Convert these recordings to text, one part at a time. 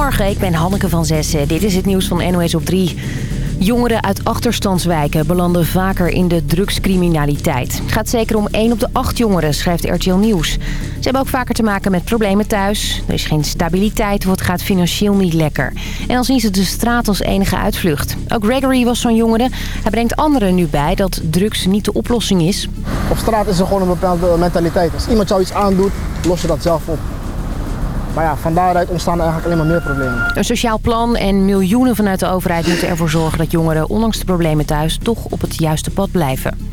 Goedemorgen, ik ben Hanneke van Zessen. Dit is het nieuws van NOS op 3. Jongeren uit achterstandswijken belanden vaker in de drugscriminaliteit. Het gaat zeker om 1 op de 8 jongeren, schrijft RTL Nieuws. Ze hebben ook vaker te maken met problemen thuis. Er is geen stabiliteit of het gaat financieel niet lekker. En dan zien ze de straat als enige uitvlucht. Ook Gregory was zo'n jongere. Hij brengt anderen nu bij dat drugs niet de oplossing is. Op straat is er gewoon een bepaalde mentaliteit. Als iemand jou iets aandoet, los je dat zelf op. Maar ja, van daaruit ontstaan er eigenlijk alleen maar meer problemen. Een sociaal plan en miljoenen vanuit de overheid moeten ervoor zorgen dat jongeren ondanks de problemen thuis toch op het juiste pad blijven.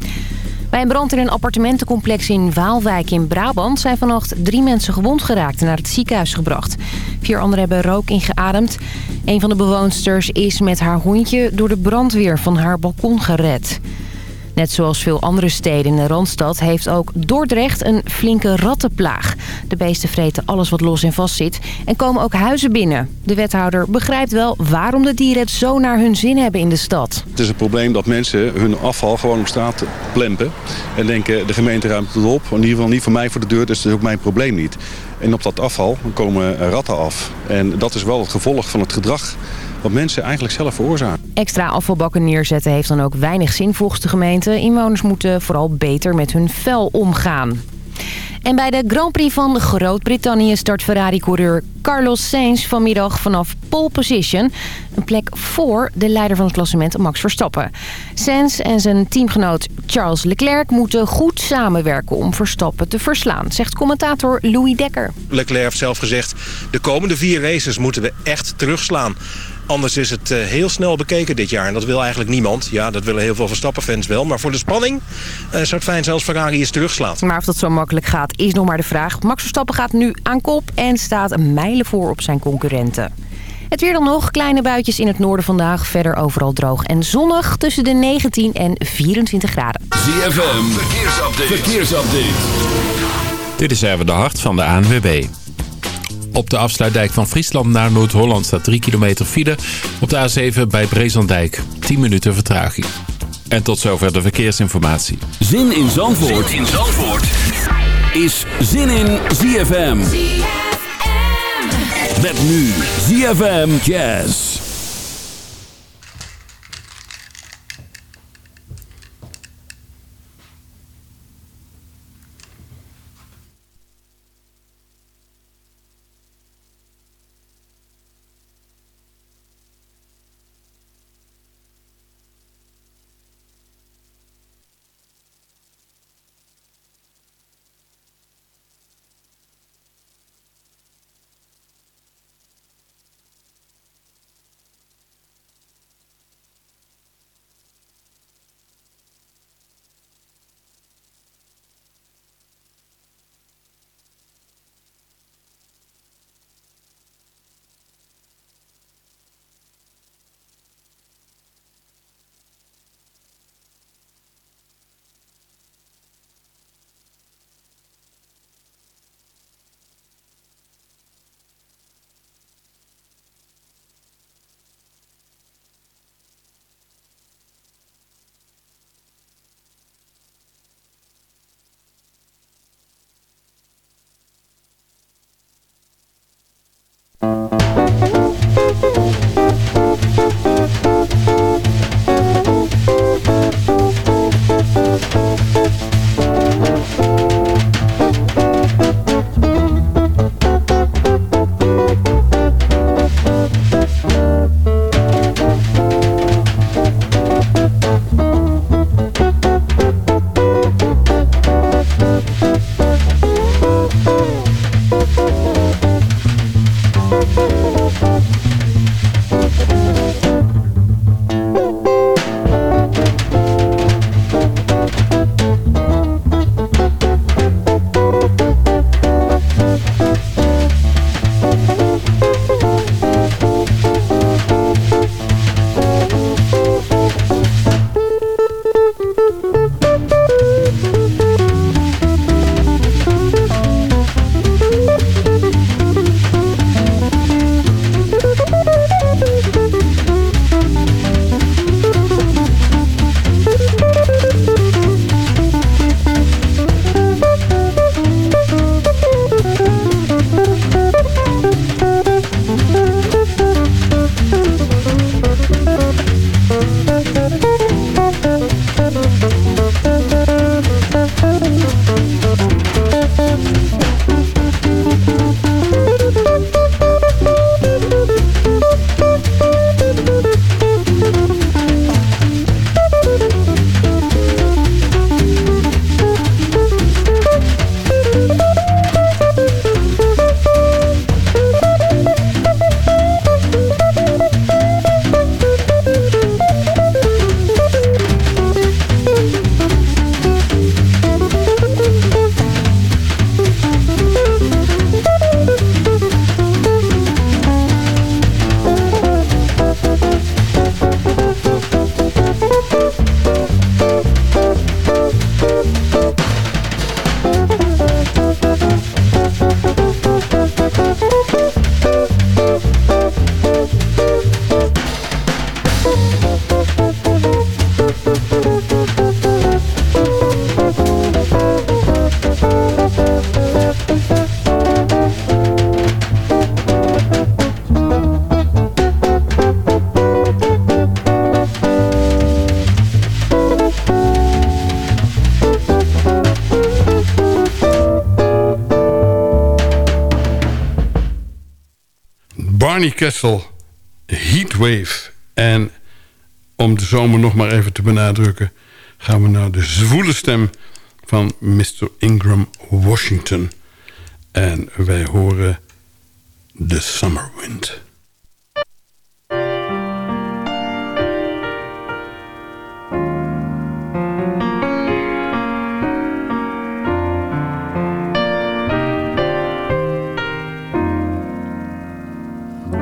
Bij een brand in een appartementencomplex in Waalwijk in Brabant... zijn vannacht drie mensen gewond geraakt en naar het ziekenhuis gebracht. Vier anderen hebben rook ingeademd. Een van de bewoonsters is met haar hondje door de brandweer van haar balkon gered. Net zoals veel andere steden in de Randstad heeft ook Dordrecht een flinke rattenplaag. De beesten vreten alles wat los en vast zit en komen ook huizen binnen. De wethouder begrijpt wel waarom de dieren het zo naar hun zin hebben in de stad. Het is een probleem dat mensen hun afval gewoon op straat plempen. En denken de gemeente ruimt het op. In ieder geval niet voor mij voor de deur, dus dat is ook mijn probleem niet. En op dat afval komen ratten af. En dat is wel het gevolg van het gedrag wat mensen eigenlijk zelf veroorzaken. Extra afvalbakken neerzetten heeft dan ook weinig zin volgens de gemeente. Inwoners moeten vooral beter met hun vuil omgaan. En bij de Grand Prix van Groot-Brittannië start Ferrari-coureur Carlos Sainz vanmiddag vanaf pole position. Een plek voor de leider van het klassement Max Verstappen. Sainz en zijn teamgenoot Charles Leclerc moeten goed samenwerken om Verstappen te verslaan, zegt commentator Louis Dekker. Leclerc heeft zelf gezegd, de komende vier races moeten we echt terugslaan. Anders is het eh, heel snel bekeken dit jaar. En dat wil eigenlijk niemand. Ja, dat willen heel veel Verstappen-fans wel. Maar voor de spanning uh, zou het fijn zijn als Ferrari eens terugslaat. Maar of dat zo makkelijk gaat, is nog maar de vraag. Max Verstappen gaat nu aan kop en staat mijlen voor op zijn concurrenten. Het weer dan nog. Kleine buitjes in het noorden vandaag. Verder overal droog en zonnig. Tussen de 19 en 24 graden. ZFM. Verkeersupdate. Verkeersupdate. Dit is even de hart van de ANWB. Op de afsluitdijk van Friesland naar Noord-Holland staat 3 kilometer file. Op de A7 bij Brezandijk 10 minuten vertraging. En tot zover de verkeersinformatie. Zin in Zandvoort, zin in Zandvoort. is Zin in ZFM. ZFM. Met nu ZFM Jazz. Barney Kessel, Heatwave. En om de zomer nog maar even te benadrukken... gaan we naar de zwoele stem van Mr. Ingram Washington. En wij horen The Summer Wind.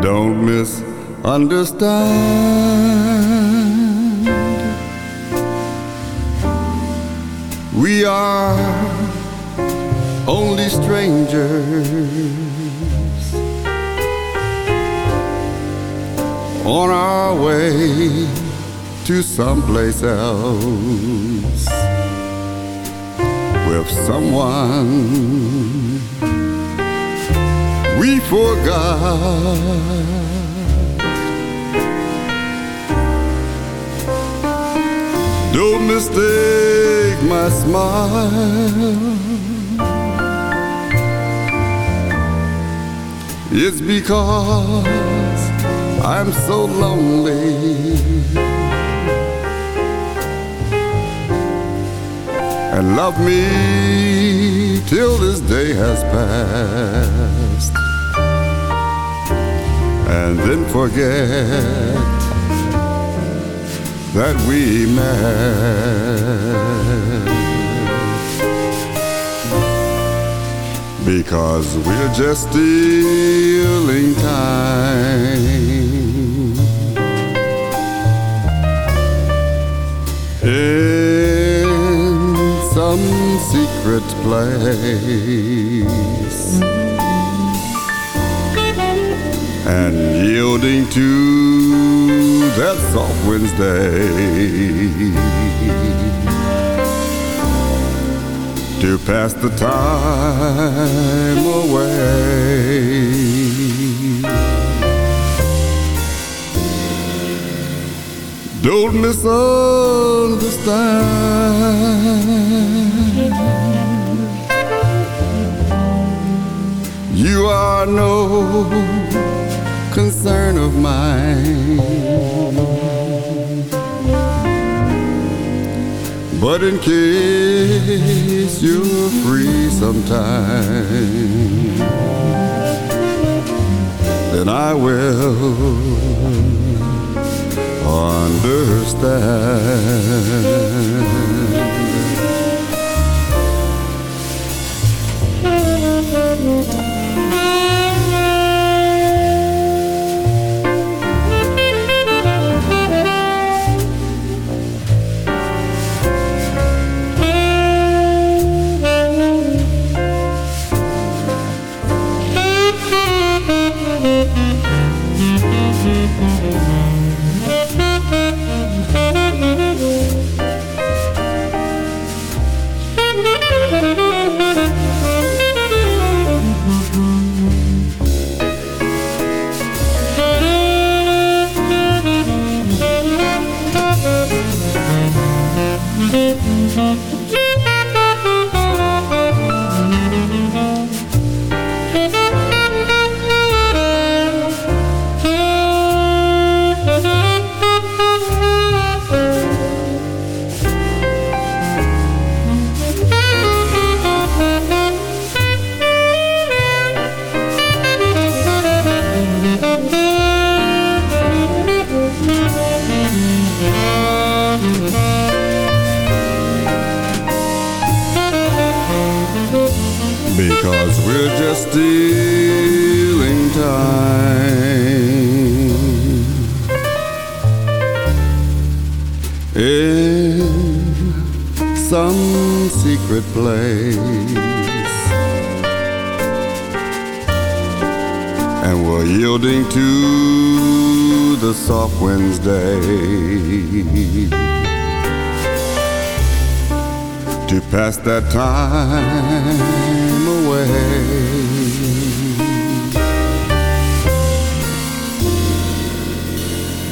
Don't misunderstand. We are only strangers on our way to someplace else with someone we forgot. Don't mistake my smile. It's because I'm so lonely. And love me till this day has passed and then forget that we met. Because we're just stealing time. In some secret place and yielding to that soft Wednesday to pass the time away. Don't misunderstand. You are no concern of mine. But in case you're free sometime, then I will understand.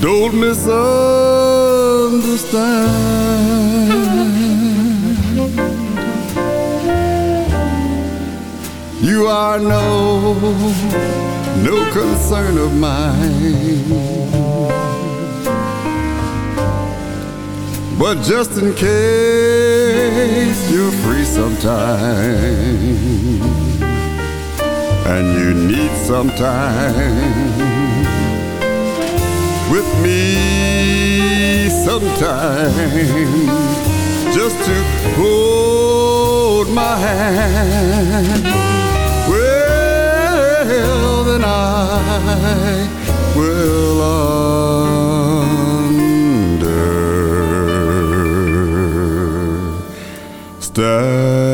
Don't misunderstand. You are no, no concern of mine. But just in case you're free sometime and you need some time with me sometime just to hold my hand well, then I will understand.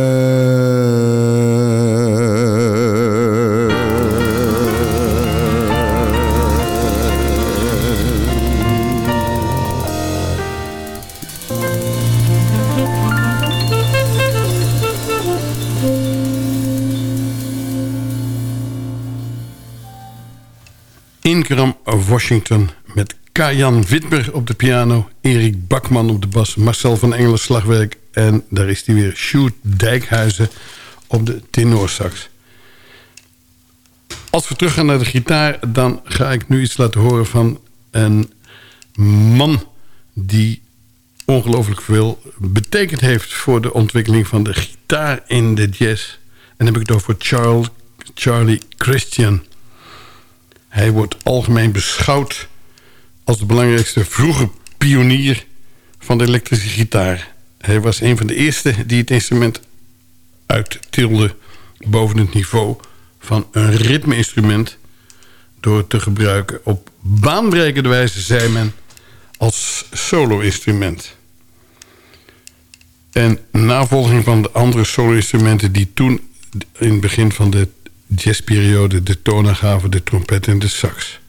Washington met Kajan Witmer op de piano... Erik Bakman op de bas, Marcel van Engelen slagwerk... en daar is hij weer, Sjoerd Dijkhuizen op de tenorsax. Als we teruggaan naar de gitaar... dan ga ik nu iets laten horen van een man... die ongelooflijk veel betekend heeft... voor de ontwikkeling van de gitaar in de jazz. En dan heb ik het over Charles, Charlie Christian... Hij wordt algemeen beschouwd als de belangrijkste vroege pionier van de elektrische gitaar. Hij was een van de eerste die het instrument uittilde boven het niveau van een ritmeinstrument... door te gebruiken op baanbrekende wijze, zei men, als solo-instrument. En navolging van de andere solo-instrumenten die toen in het begin van de jazzperiode de tonen gaven de trompet en de sax.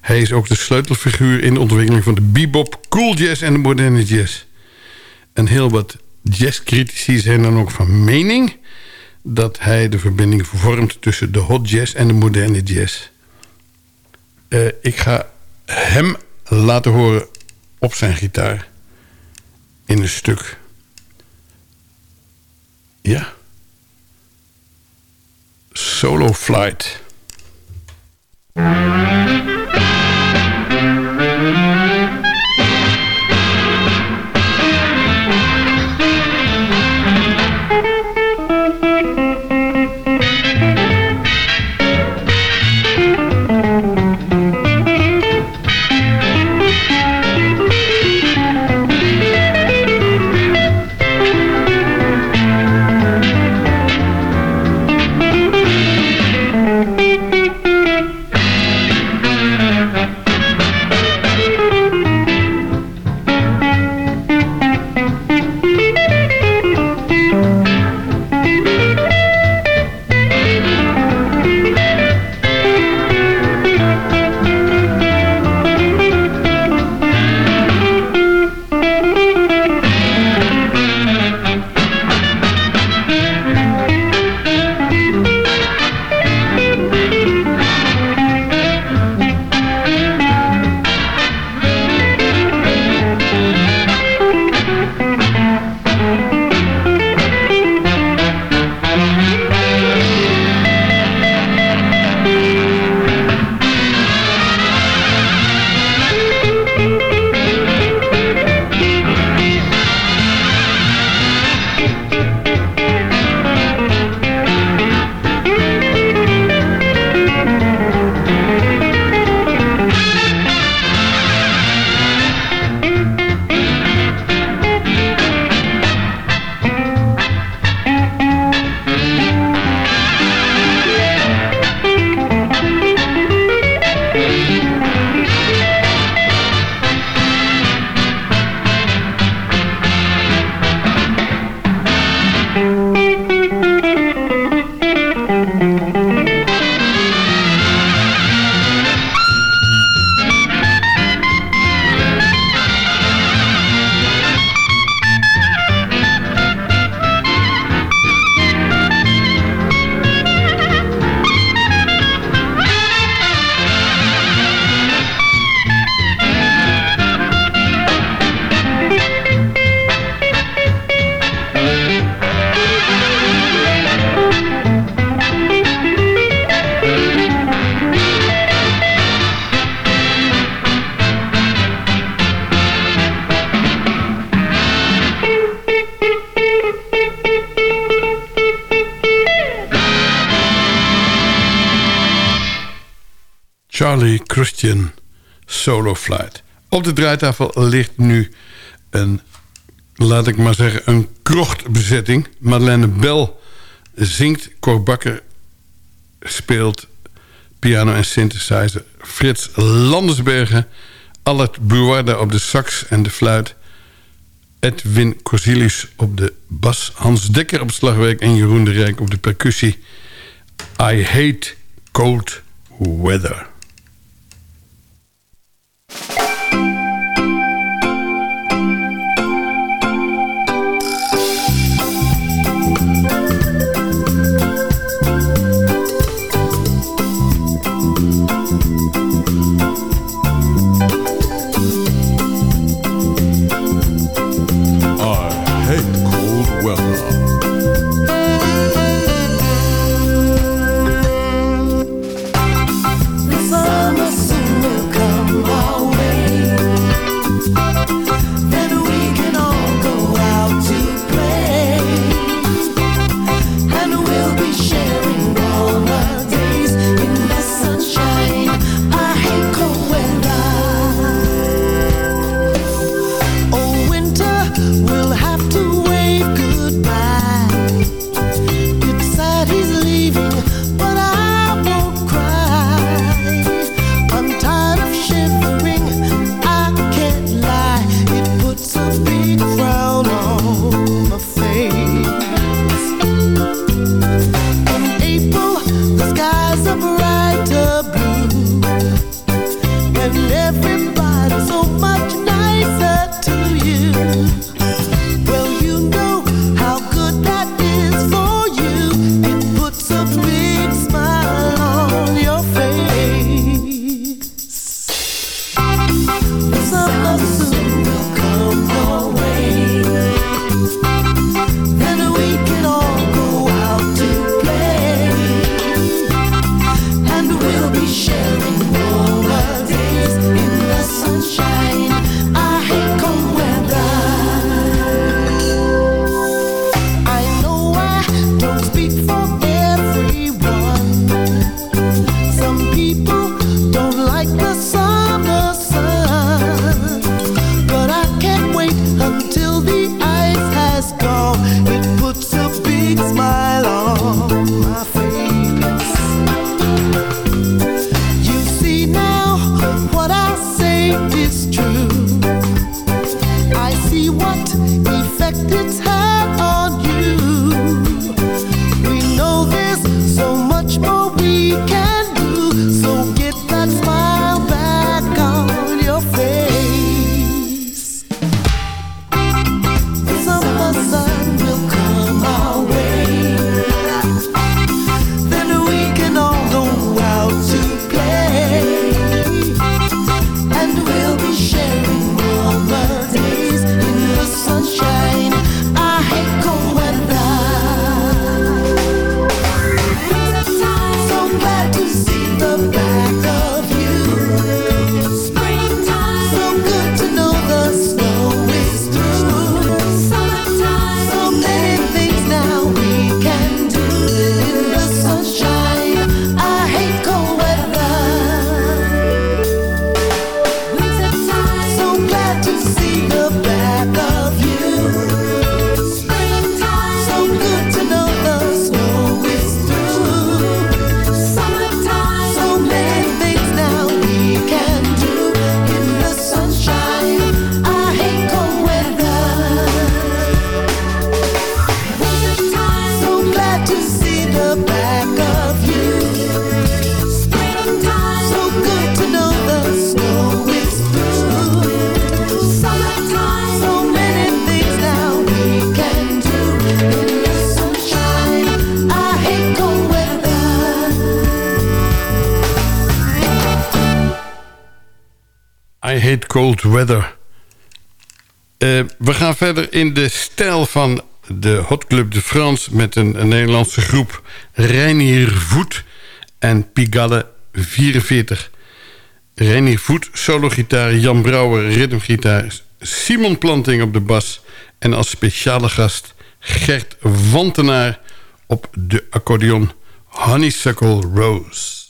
Hij is ook de sleutelfiguur in de ontwikkeling van de bebop, cool jazz en de moderne jazz. En heel wat jazzcritici zijn dan ook van mening... dat hij de verbinding vormt tussen de hot jazz en de moderne jazz. Uh, ik ga hem laten horen op zijn gitaar in een stuk. Ja. Solo Flight. Draaitafel ligt nu een, laat ik maar zeggen, een krochtbezetting. Madeleine Bell zingt, Cor Bakker speelt piano en synthesizer. Frits Landersbergen, Allard Buwarda op de sax en de fluit... Edwin Corsilius op de bas... Hans Dekker op slagwerk en Jeroen de Rijk op de percussie. I hate cold weather. Cold Weather. Uh, we gaan verder in de stijl van de Hot Club de France... met een, Nederlandse groep Reinier Voet en Pigalle 44. Reinier Voet, solo-gitaar, Jan Brouwer, ritmegitaar... Simon Planting op de bas en als speciale gast Gert Wantenaar op de accordeon Honeysuckle Rose.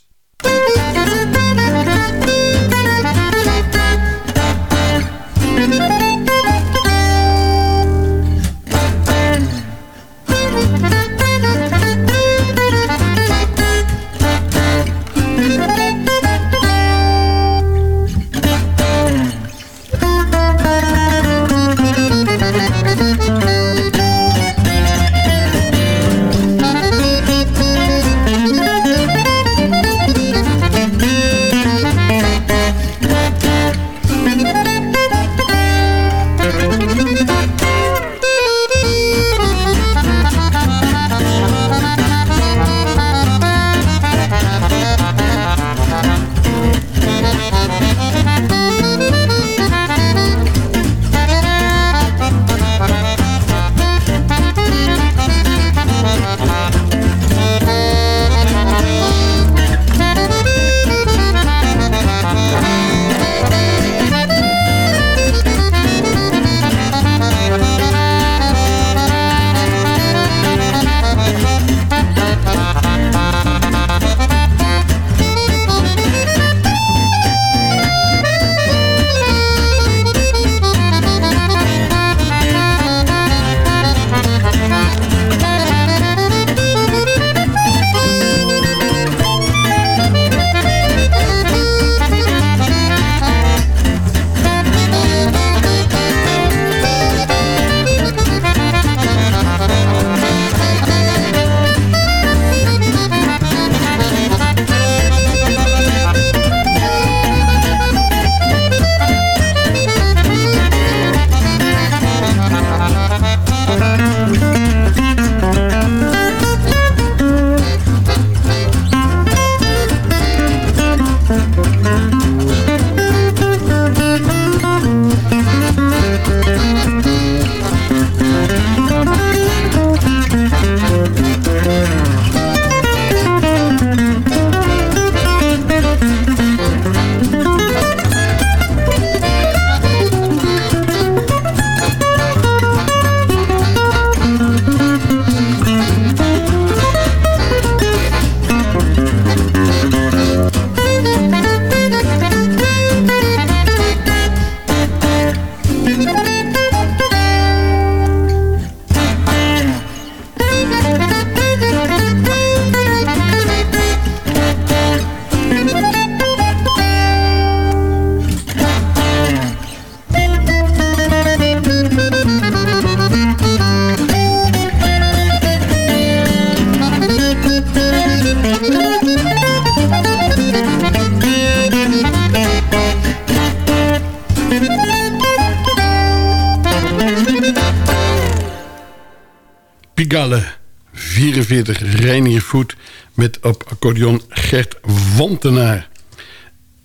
Pigalle 44 Reinier Voet met op accordeon Gert Wantenaar.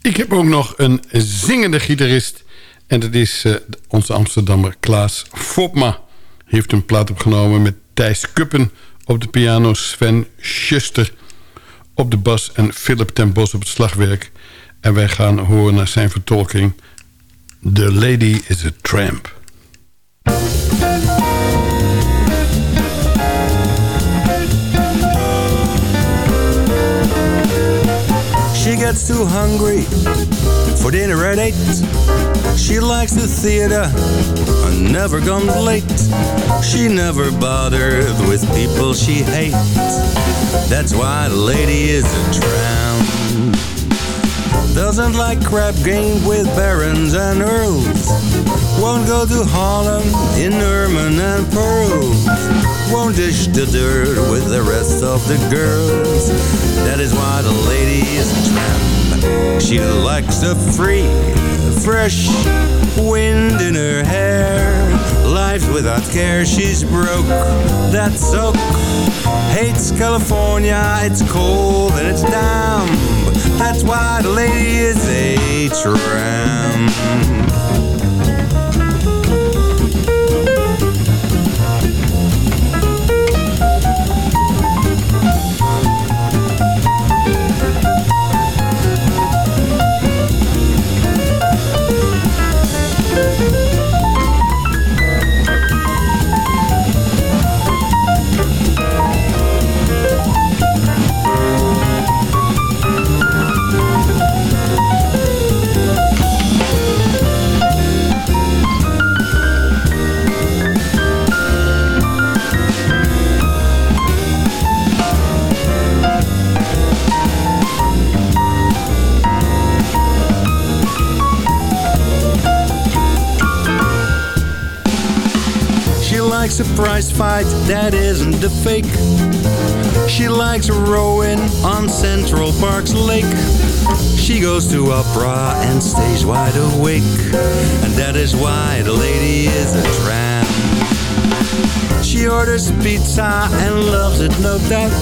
Ik heb ook nog een zingende gitarist en dat is uh, onze Amsterdammer Klaas Fopma. Heeft een plaat opgenomen met Thijs Kuppen op de piano... Sven Schuster op de bas en Philip ten Bos op het slagwerk. En wij gaan horen naar zijn vertolking... The Lady is a Tramp. She gets too hungry for dinner at eight. She likes the theater and never comes late. She never bothered with people she hates. That's why the lady is a tramp. Doesn't like crap games with barons and earls. Won't go to Harlem in ermine and pearls. Won't dish the dirt with the rest of the girls. That is why the lady is a tramp. She likes the free, fresh wind in her hair. Life without care, she's broke. That's so. Hates California, it's cold and it's damp. That's why the lady is a tramp. Prize fight that isn't a fake. She likes rowing on Central Park's lake. She goes to opera and stays wide awake. And that is why the lady is a tramp. She orders pizza and loves it, no doubt.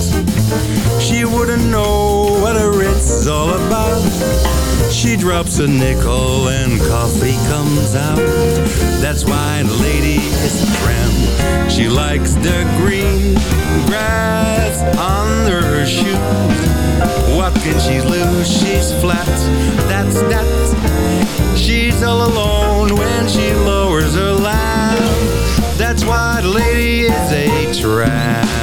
She wouldn't know what a Ritz all about. She drops a nickel and coffee comes out. That's why the lady is a tramp. She likes the green grass under her shoes. What can she lose? She's flat. That's that. She's all alone when she lowers her lamp. That's why the lady is a tramp.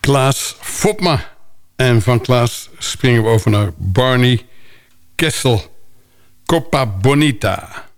Klaas Fopma. En van Klaas springen we over naar Barney Kessel. Copa Bonita.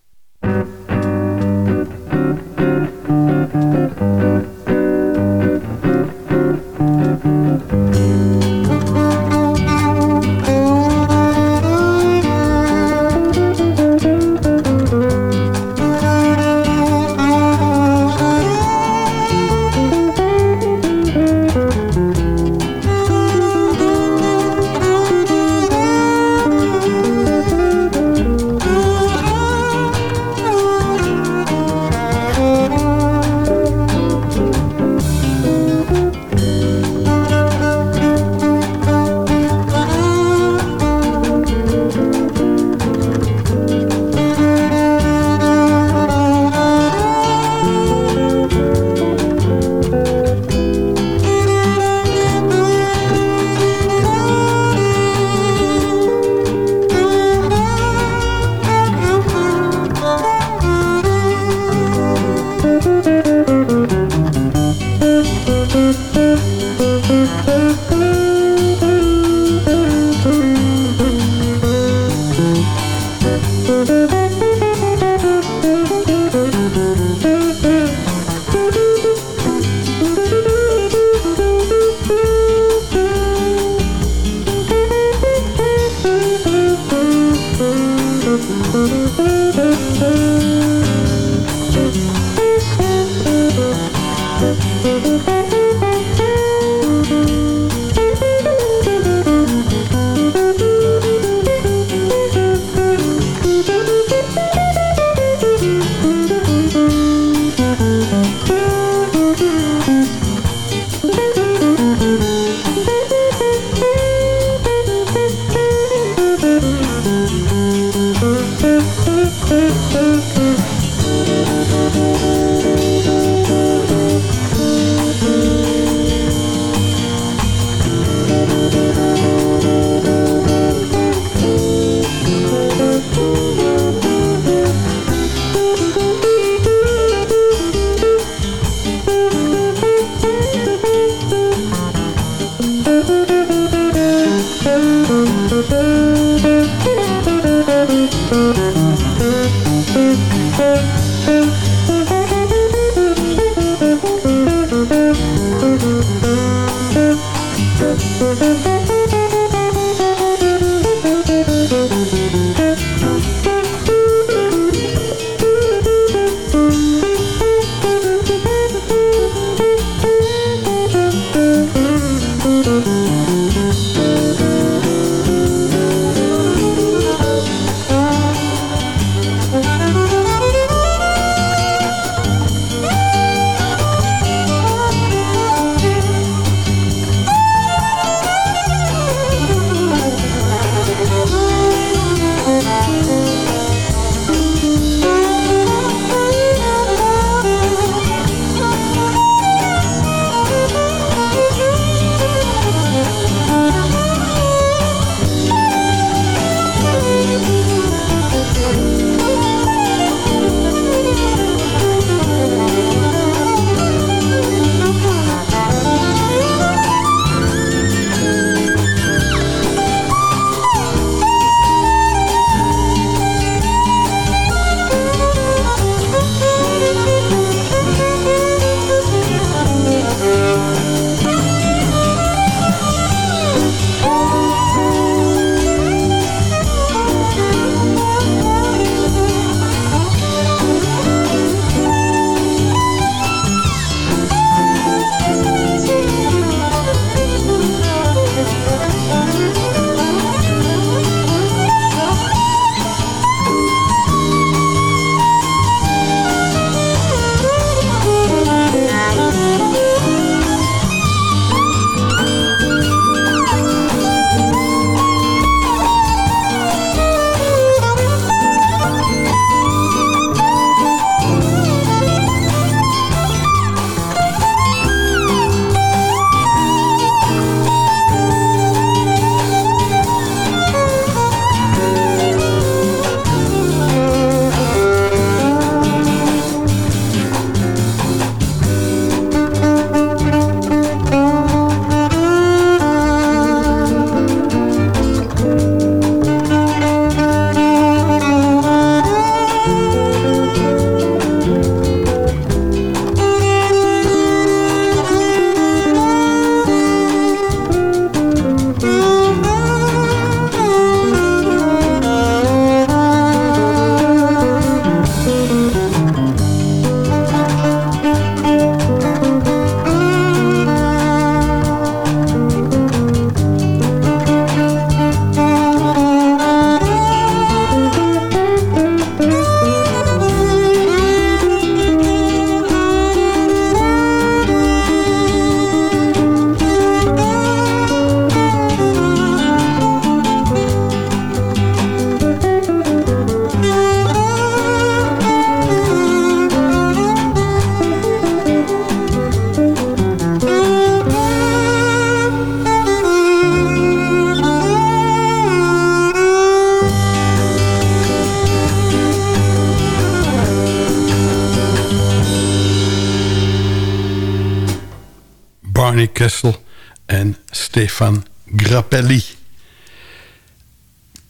En Stefan Grappelli.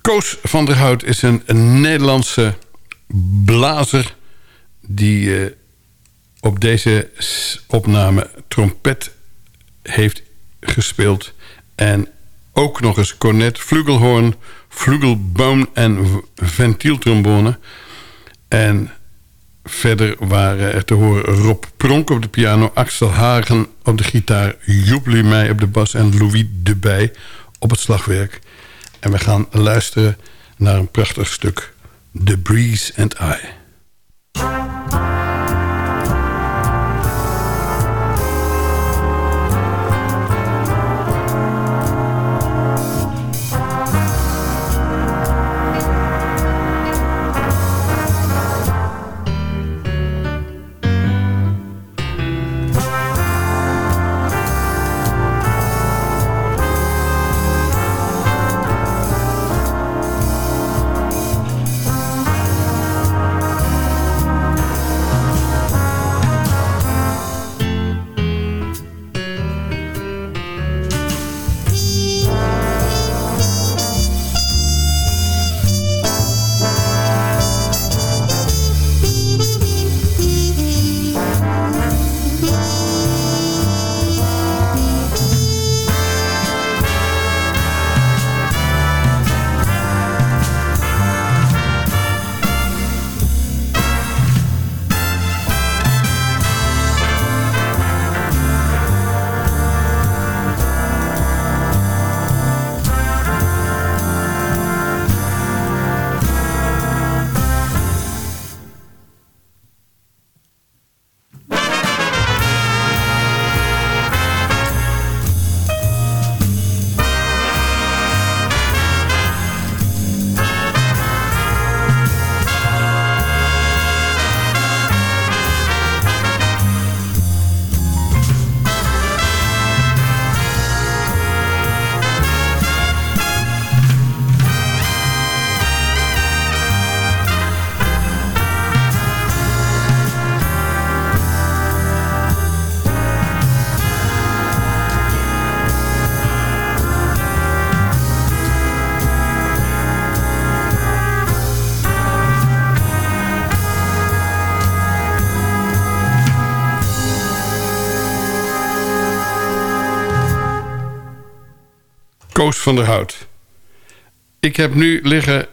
Koos van der Hout is een, Nederlandse blazer... die uh, op deze opname trompet heeft gespeeld... en ook nog eens cornet, flugelhorn, flugelboom en ventieltrombone... En Verder waren er te horen Rob Pronk op de piano... Axel Hagen op de gitaar... Joep Lumey op de bas en Louis Debij op het slagwerk. En we gaan luisteren naar een prachtig stuk... The Breeze and I. Van der Hout. Ik heb nu liggen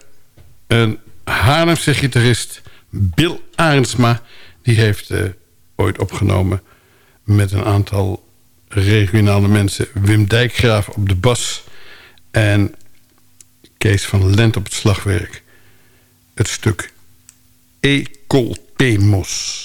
een Haarlemse gitarist Bill Arendsma. Die heeft uh, ooit opgenomen met een aantal regionale mensen. Wim Dijkgraaf op de bas en Kees van Lent op het slagwerk. Het stuk Ecoltemos.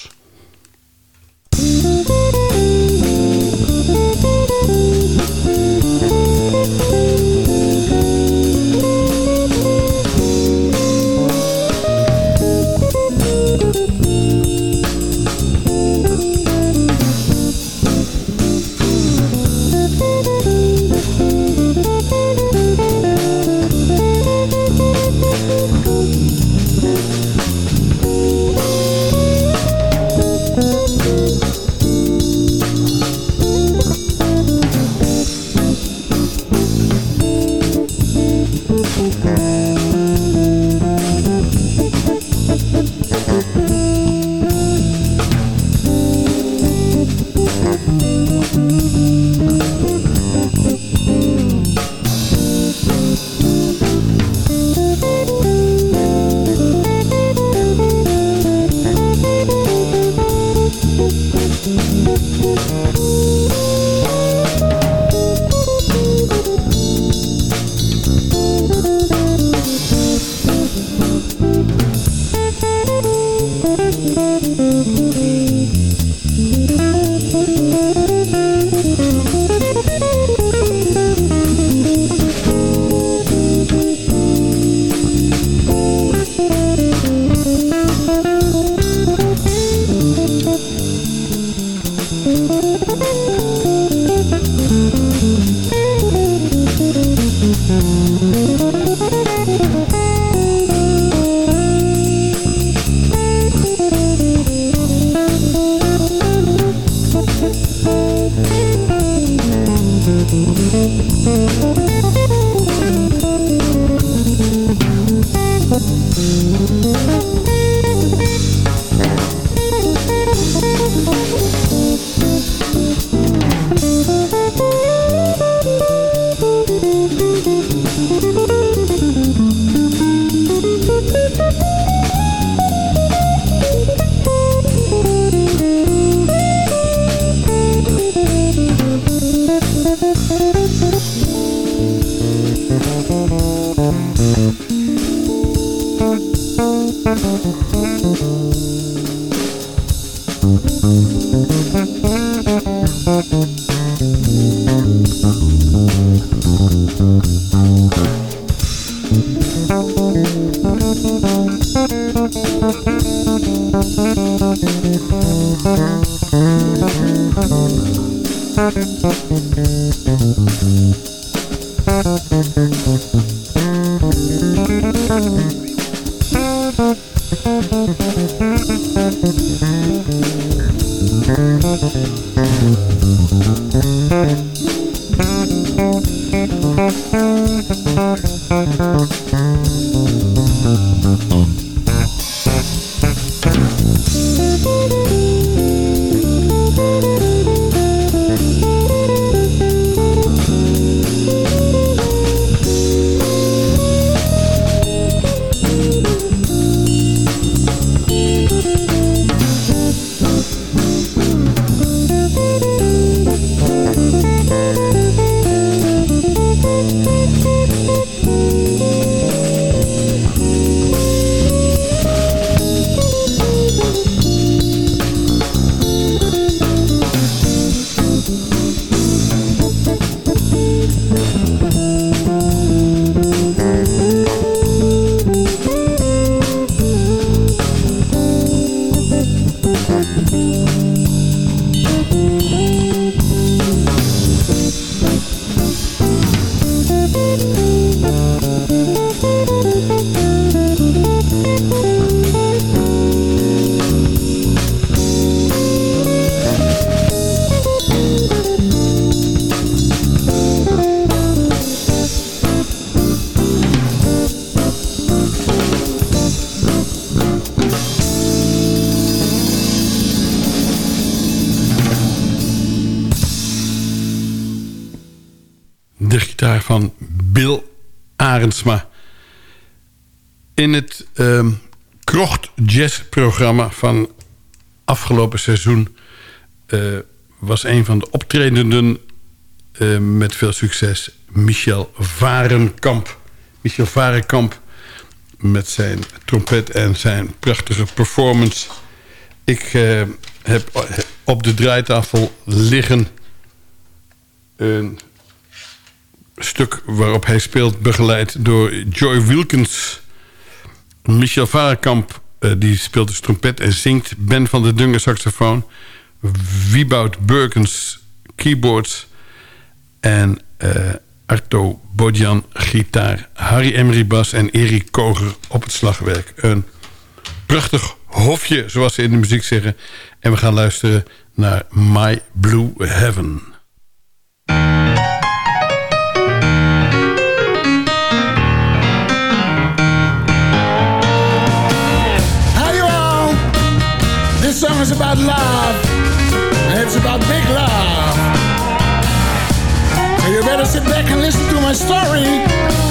Programma van afgelopen seizoen... Uh, was een van de optredenden uh, met veel succes Michel Varenkamp. Michel Varenkamp met zijn trompet en zijn prachtige performance. Ik uh, heb op de draaitafel liggen een stuk waarop hij speelt... begeleid door Joy Wilkins. Michel Varenkamp uh, die speelt dus trompet en zingt. Ben van der Dungen saxofoon. Wieboud Burkens keyboards. En uh, Arto Bodjan gitaar. Harry Emery bas en Erik Koger op het slagwerk. Een prachtig hofje, zoals ze in de muziek zeggen. En we gaan luisteren naar My Blue Heaven. About love. It's about big love. You better sit back and listen to my story.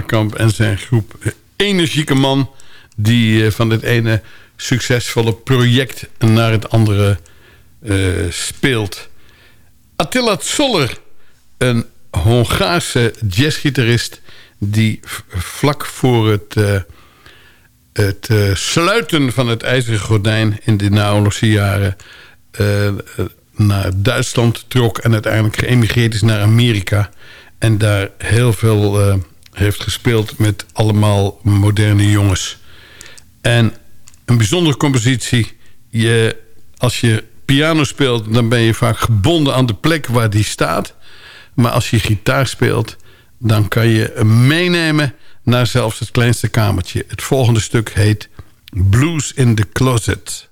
En zijn groep. Energieke man die eh, van dit ene succesvolle project naar het andere eh, speelt. Attila Zoller, een Hongaarse jazzgitarist... die vlak voor het, eh, het sluiten van het ijzeren gordijn... in de naoorlogse jaren naar Duitsland trok... en uiteindelijk geëmigreerd is naar Amerika... en daar heel veel heeft gespeeld met allemaal moderne jongens. En een bijzondere compositie. Je, als je piano speelt, dan ben je vaak gebonden aan de plek waar die staat. Maar als je gitaar speelt, dan kan je hem meenemen naar zelfs het kleinste kamertje. Het volgende stuk heet Blues in the Closet.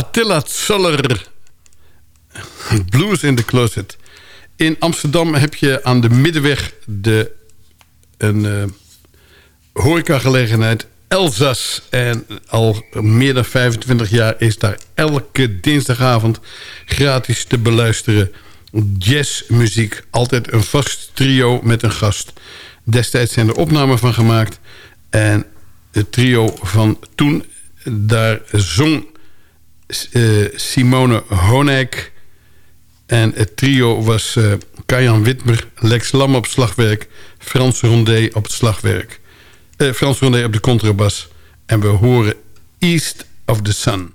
Attila Zoller. Blues in the Closet. In Amsterdam heb je aan de Middenweg de, een uh, horecagelegenheid Elzas. En al meer dan 25 jaar is daar elke dinsdagavond gratis te beluisteren. Jazzmuziek, altijd een vast trio met een gast. Destijds zijn er opnamen van gemaakt. En het trio van toen, daar zong uh, Simone Honek. En het trio was uh, Kajan Witmer, Lex Lam op slagwerk... Frans Rondé op het slagwerk. Uh, Frans Rondé op de contrabas. En we horen East of the Sun.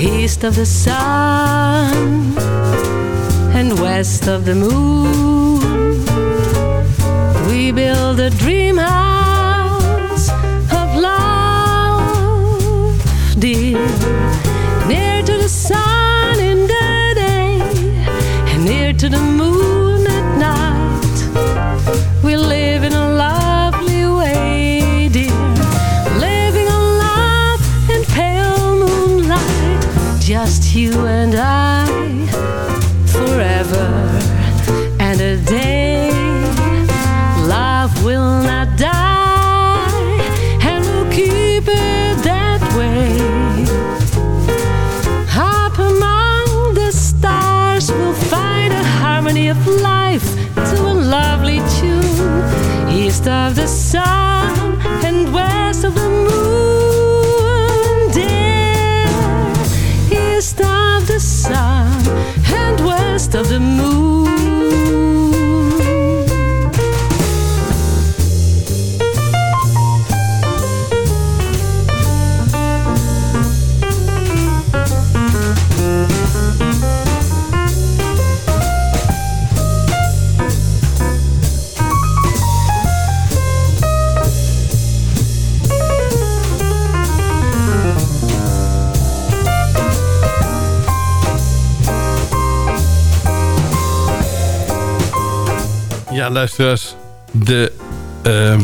East of the sun and west of the moon we build a dream house of love, dear, near to the sun in the day and near to the moon at night. We live in a lovely way, dear, living on love and pale moonlight, just you and I, of the Ja, luisteraars. De uh,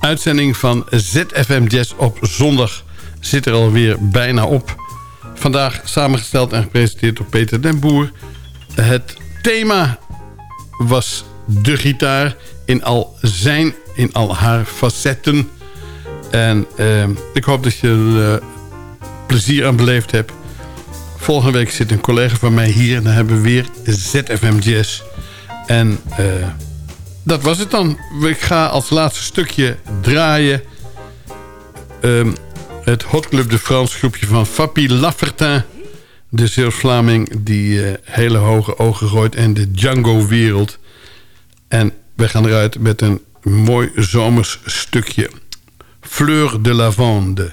uitzending van ZFM Jazz op zondag zit er alweer bijna op. Vandaag samengesteld en gepresenteerd door Peter den Boer. Het thema was de gitaar in al zijn, in al haar facetten. En uh, ik hoop dat je er uh, plezier aan beleefd hebt. Volgende week zit een collega van mij hier en dan hebben we weer ZFM Jazz. En... Uh, dat was het dan. Ik ga als laatste stukje draaien... Um, het Hot Club de France groepje van Fapi Laffertin. De Zeeuws-Vlaming die uh, hele hoge ogen gooit. En de Django-wereld. En we gaan eruit met een mooi zomers stukje. Fleur de lavande.